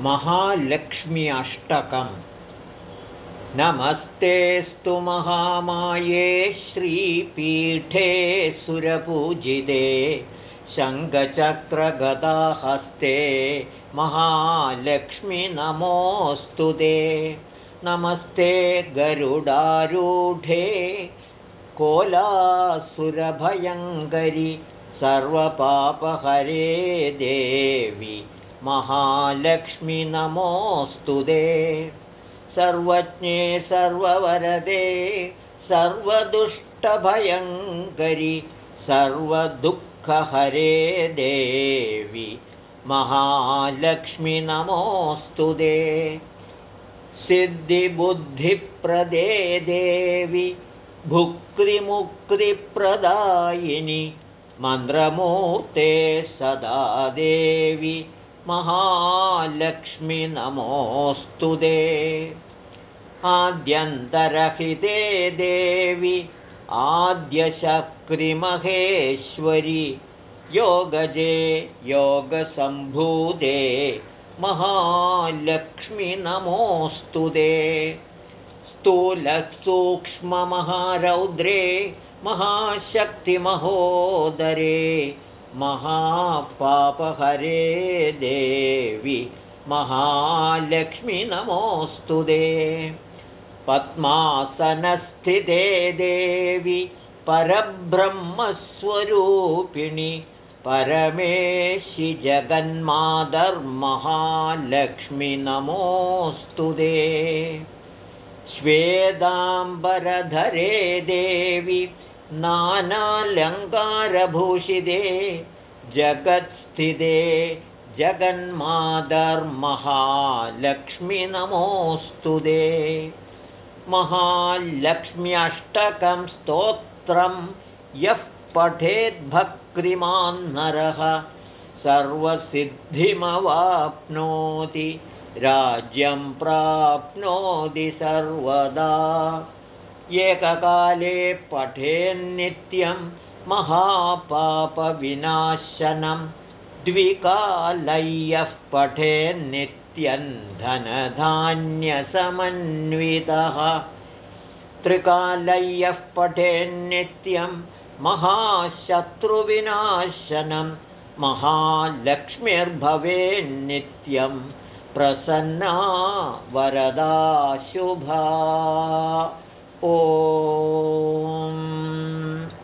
महालक्ष्मी अष्टकम् नमस्तेस्तु महामाये श्रीपीठे सुरपूजिते शङ्खचक्रगदाहस्ते महालक्ष्मि नमोऽस्तु ते। नमस्ते गरुडारूढे कोलासुरभयङ्करि सर्वपापहरे देवि महालक्ष्मि नमोऽस्तु ते सर्वज्ञे सर्ववरदे सर्वदुष्टभयङ्करि सर्वदुःखहरे देवि। महालक्ष्मि नमोऽस्तु ते सिद्धिबुद्धिप्रदे देवि भुक्तिमुक्तिप्रदायिनि मन्द्रमूर्ते सदा देवि महालक्ष्मि नमोऽस्तु ते आद्यन्तरहिते देवि आद्यशक्रिमहेश्वरि योगजे योगसम्भूते महालक्ष्मि नमोऽस्तु ते स्थूलसूक्ष्ममहारौद्रे महाशक्तिमहोदरे महापापहरे देवि महालक्ष्मि नमोऽस्तु दे। पद्मासनस्थिते देवि परब्रह्मस्वरूपिणि परमेशि जगन्मादर्महालक्ष्मि नमोऽस्तु दे। श्वेदाम्बरधरे देवि नानालङ्कारभूषिते जगत्स्थिते जगन्मादर्महालक्ष्मि नमोऽस्तु दे महालक्ष्म्यष्टकं स्तोत्रं यः पठेद्भक्तिमान्नरः सर्वसिद्धिमवाप्नोति राज्यं प्राप्नोति सर्वदा एककाले पठेन्नित्यं महापापविनाशनं। द्विकालय्यः पठेन्नित्यं धनधान्यसमन्वितः। त्रिकालय्यः पठेन्नित्यं महाशत्रुविनाशनं। महालक्ष्मीर्भवेन्नित्यं प्रसन्ना वरदा शुभा ॐ